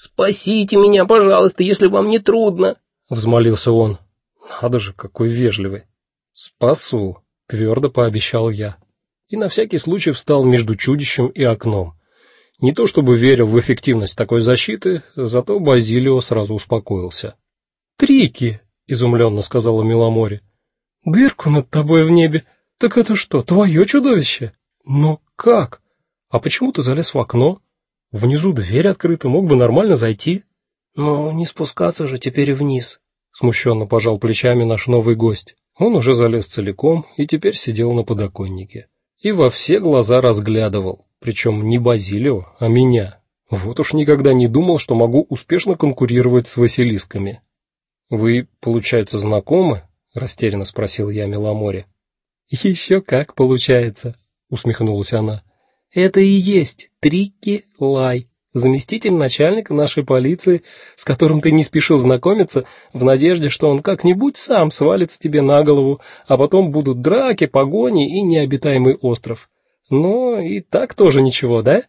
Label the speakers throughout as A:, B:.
A: Спасите меня, пожалуйста, если вам не трудно, взмолился он. Надо же, какой вежливый. Спасу, твердо пообещал я. И на всякий случай встал между чудищем и окном. Не то чтобы верил в эффективность такой защиты, зато Базилио сразу успокоился. "Трики", изумленно сказала Миломори. "Дырку над тобой в небе. Так это что, твое чудовище? Но как? А почему ты залез в окно? Внизу дверь открыта, мог бы нормально зайти".
B: "Ну, не спускаться же теперь вниз",
A: смущенно пожал плечами наш новый гость. Он уже залез целиком и теперь сидел на подоконнике и во все глаза разглядывал причем не Базилио, а меня. Вот уж никогда не думал, что могу успешно конкурировать с Василисками. Вы, получается, знакомы? растерянно спросил я Миломоре. «Еще как получается, усмехнулась она. Это и есть Трикки Лай, заместитель начальника нашей полиции, с которым ты не спешил знакомиться, в надежде, что он как-нибудь сам свалится тебе на голову, а потом будут драки, погони и необитаемый остров. Но и так тоже ничего, да?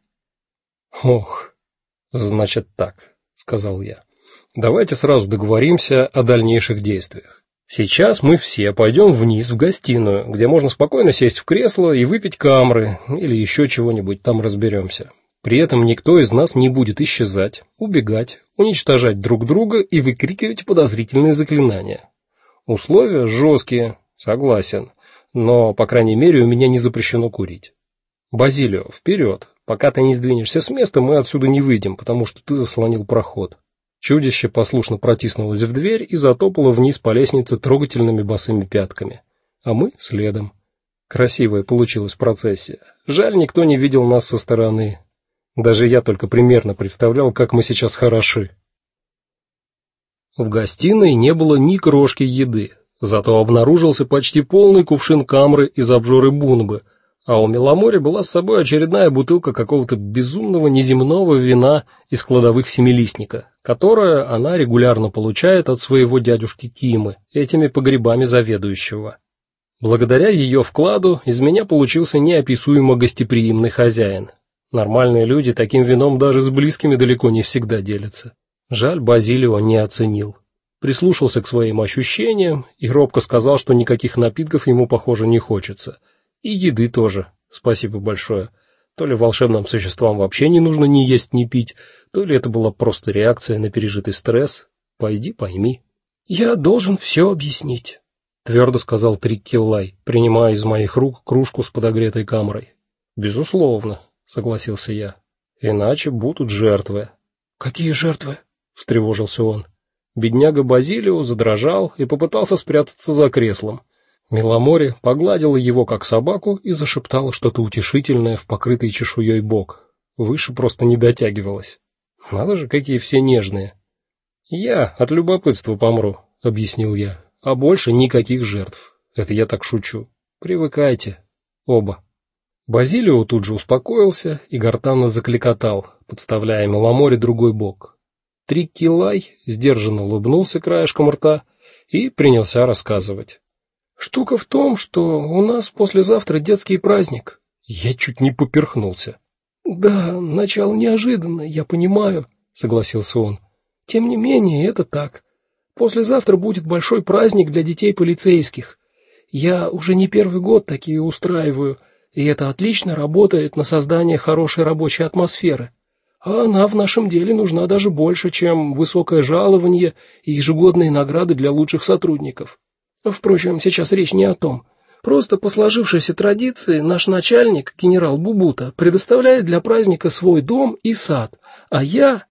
A: Ох. Значит так, сказал я. Давайте сразу договоримся о дальнейших действиях. Сейчас мы все пойдем вниз в гостиную, где можно спокойно сесть в кресло и выпить камры или еще чего-нибудь, там разберемся. При этом никто из нас не будет исчезать, убегать, уничтожать друг друга и выкрикивать подозрительные заклинания. Условия жесткие, согласен, но, по крайней мере, у меня не запрещено курить. Базилио, вперед! Пока ты не сдвинешься с места, мы отсюда не выйдем, потому что ты заслонил проход. Чудище послушно протиснулось в дверь и затопало вниз по лестнице трогательными босыми пятками, а мы следом. Красивая получилась процессия. Жаль, никто не видел нас со стороны. Даже я только примерно представлял, как мы сейчас хороши. В гостиной не было ни крошки еды, зато обнаружился почти полный кувшин камры из обжоры бунбы – а у Меломори была с собой очередная бутылка какого-то безумного неземного вина из кладовых семилистника, которое она регулярно получает от своего дядюшки Кимы, этими погребами заведующего. Благодаря ее вкладу из меня получился неописуемо гостеприимный хозяин. Нормальные люди таким вином даже с близкими далеко не всегда делятся. Жаль, Базилио не оценил. Прислушался к своим ощущениям и робко сказал, что никаких напитков ему, похоже, не хочется и еды тоже. Спасибо большое. То ли волшебным существам вообще не нужно ни есть, ни пить, то ли это была просто реакция на пережитый стресс. Пойди пойми.
B: Я должен все объяснить,
A: твердо сказал Триккиллай, принимая из моих рук кружку с подогретой камрой. Безусловно, согласился я. Иначе будут жертвы.
B: Какие жертвы?
A: встревожился он. Бедняга Базилио задрожал и попытался спрятаться за креслом. Миломори погладила его как собаку и зашептала что-то утешительное в покрытый чешуей бок. Выше просто не дотягивалась. Надо же, какие все нежные. Я от любопытства помру, объяснил я. А больше никаких жертв. Это я так шучу. Привыкайте оба. Базилио тут же успокоился и гортанно закликотал, подставляя Миломори другой бок. Триккилай сдержанно улыбнулся краешком рта и принялся рассказывать. Штука в том, что у нас послезавтра детский праздник. Я чуть не поперхнулся.
B: Да, начало неожиданно, я понимаю, согласился он. Тем не менее, это так. Послезавтра будет большой праздник для детей полицейских. Я уже не первый год такие устраиваю, и это отлично работает на создание хорошей рабочей атмосферы. А она в нашем деле нужна даже больше, чем высокое жалование и ежегодные награды для лучших сотрудников. Впрочем, сейчас речь не о том. Просто по сложившейся традиции наш начальник, генерал Бубута, предоставляет для праздника свой дом и сад, а я,